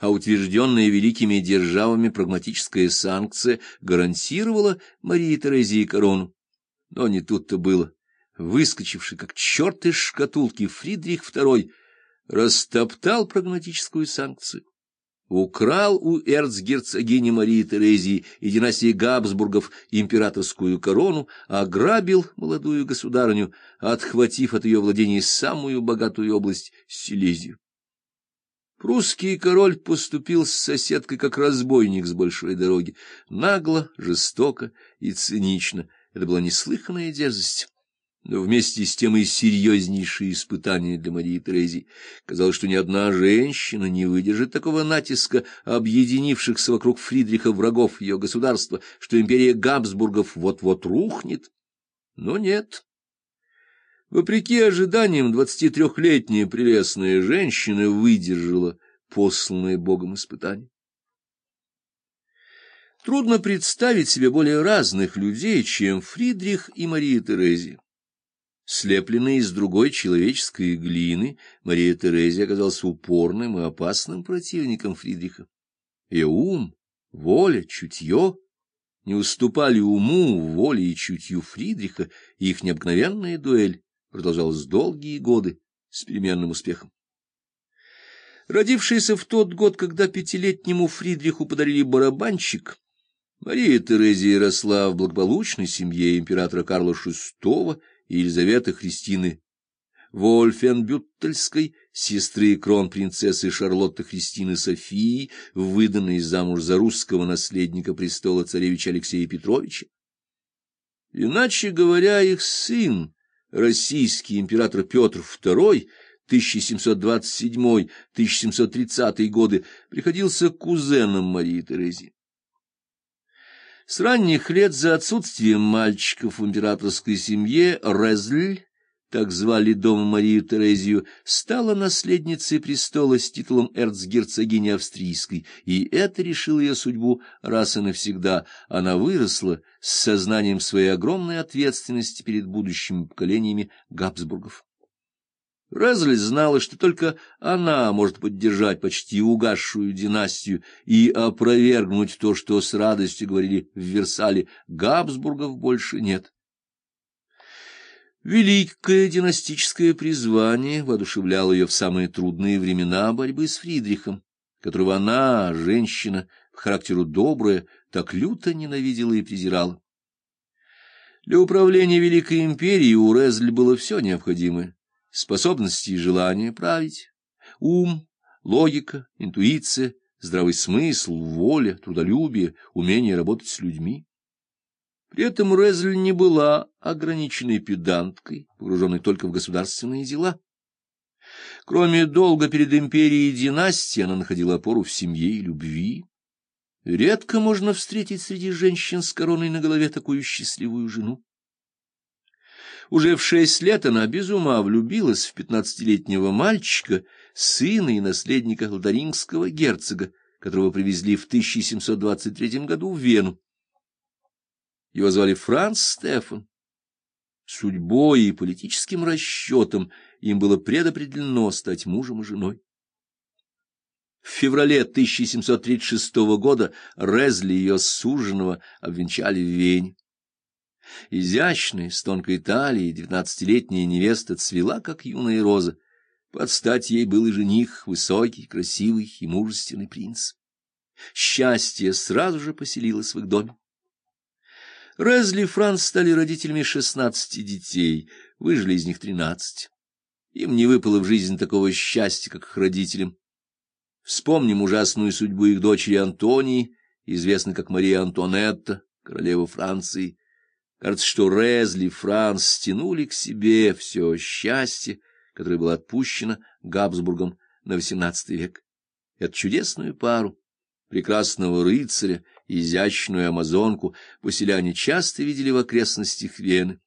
а утвержденная великими державами прагматическая санкция гарантировала Марии Терезии корону. Но не тут-то было. Выскочивший, как черт из шкатулки, Фридрих II растоптал прагматическую санкцию украл у эрцгерцогини Марии Терезии и династии Габсбургов императорскую корону, ограбил молодую государыню, отхватив от ее владений самую богатую область — Силезию. Прусский король поступил с соседкой как разбойник с большой дороги, нагло, жестоко и цинично. Это была неслыханная дерзость но вместе с тем и серьезнейшие испытания для Марии Терезии. Казалось, что ни одна женщина не выдержит такого натиска объединившихся вокруг Фридриха врагов ее государства, что империя Габсбургов вот-вот рухнет. Но нет. Вопреки ожиданиям, двадцатитрехлетняя прелестная женщина выдержала посланное Богом испытание. Трудно представить себе более разных людей, чем Фридрих и Мария Терезия. Слепленная из другой человеческой глины, Мария Терезия оказалась упорным и опасным противником Фридриха. Ее ум, воля, чутье не уступали уму, воле и чутью Фридриха, и их необыкновенная дуэль продолжалась долгие годы с переменным успехом. Родившаяся в тот год, когда пятилетнему Фридриху подарили барабанщик, Мария Терезия росла в благополучной семье императора Карла VI и Елизаветы Христины Вольфенбюттельской, сестры кронпринцессы Шарлотты Христины Софии, выданной замуж за русского наследника престола царевича Алексея Петровича. Иначе говоря, их сын, российский император Петр II, 1727-1730 годы, приходился кузеном Марии Терезии. С ранних лет за отсутствием мальчиков в императорской семье Резль, так звали дома Марию Терезию, стала наследницей престола с титулом эрцгерцогини австрийской, и это решило ее судьбу раз и навсегда. Она выросла с сознанием своей огромной ответственности перед будущими поколениями Габсбургов. Разль знала, что только она может поддержать почти угасшую династию и опровергнуть то, что с радостью говорили в Версале, Габсбургов больше нет. Великое династическое призвание воодушевляло ее в самые трудные времена борьбы с Фридрихом, которого она, женщина, по характеру добрая, так люто ненавидела и презирала. Для управления Великой империей у Резль было все необходимое способности и желание править, ум, логика, интуиция, здравый смысл, воля, трудолюбие, умение работать с людьми. При этом Резль не была ограниченной педанткой, погруженной только в государственные дела. Кроме долга перед империей и династией, она находила опору в семье и любви. Редко можно встретить среди женщин с короной на голове такую счастливую жену. Уже в шесть лет она без ума влюбилась в пятнадцатилетнего мальчика, сына и наследника лотарингского герцога, которого привезли в 1723 году в Вену. Его звали Франц Стефан. Судьбой и политическим расчетом им было предопределено стать мужем и женой. В феврале 1736 года Резли ее суженого обвенчали в Вене. Изящная, с тонкой талией, девятнадцатилетняя невеста цвела, как юная роза. Под стать ей был и жених, высокий, красивый и мужественный принц. Счастье сразу же поселилось в их доме. Резли и Франц стали родителями шестнадцати детей, выжили из них тринадцать. Им не выпало в жизнь такого счастья, как их родителям. Вспомним ужасную судьбу их дочери Антонии, известной как Мария Антуанетта, королева Франции. Кажется, что Резли, Франц стянули к себе все счастье, которое было отпущено Габсбургом на XVIII век. Эту чудесную пару, прекрасного рыцаря, изящную амазонку, поселяне часто видели в окрестностях Вены.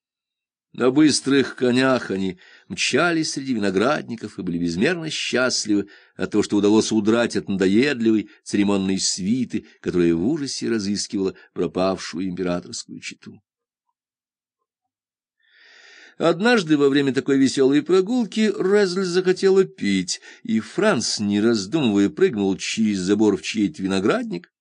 На быстрых конях они мчались среди виноградников и были безмерно счастливы от того, что удалось удрать от надоедливой церемонной свиты, которая в ужасе разыскивала пропавшую императорскую чету. Однажды во время такой веселой прогулки Резль захотела пить, и Франц, не раздумывая, прыгнул через забор в чей-то виноградник.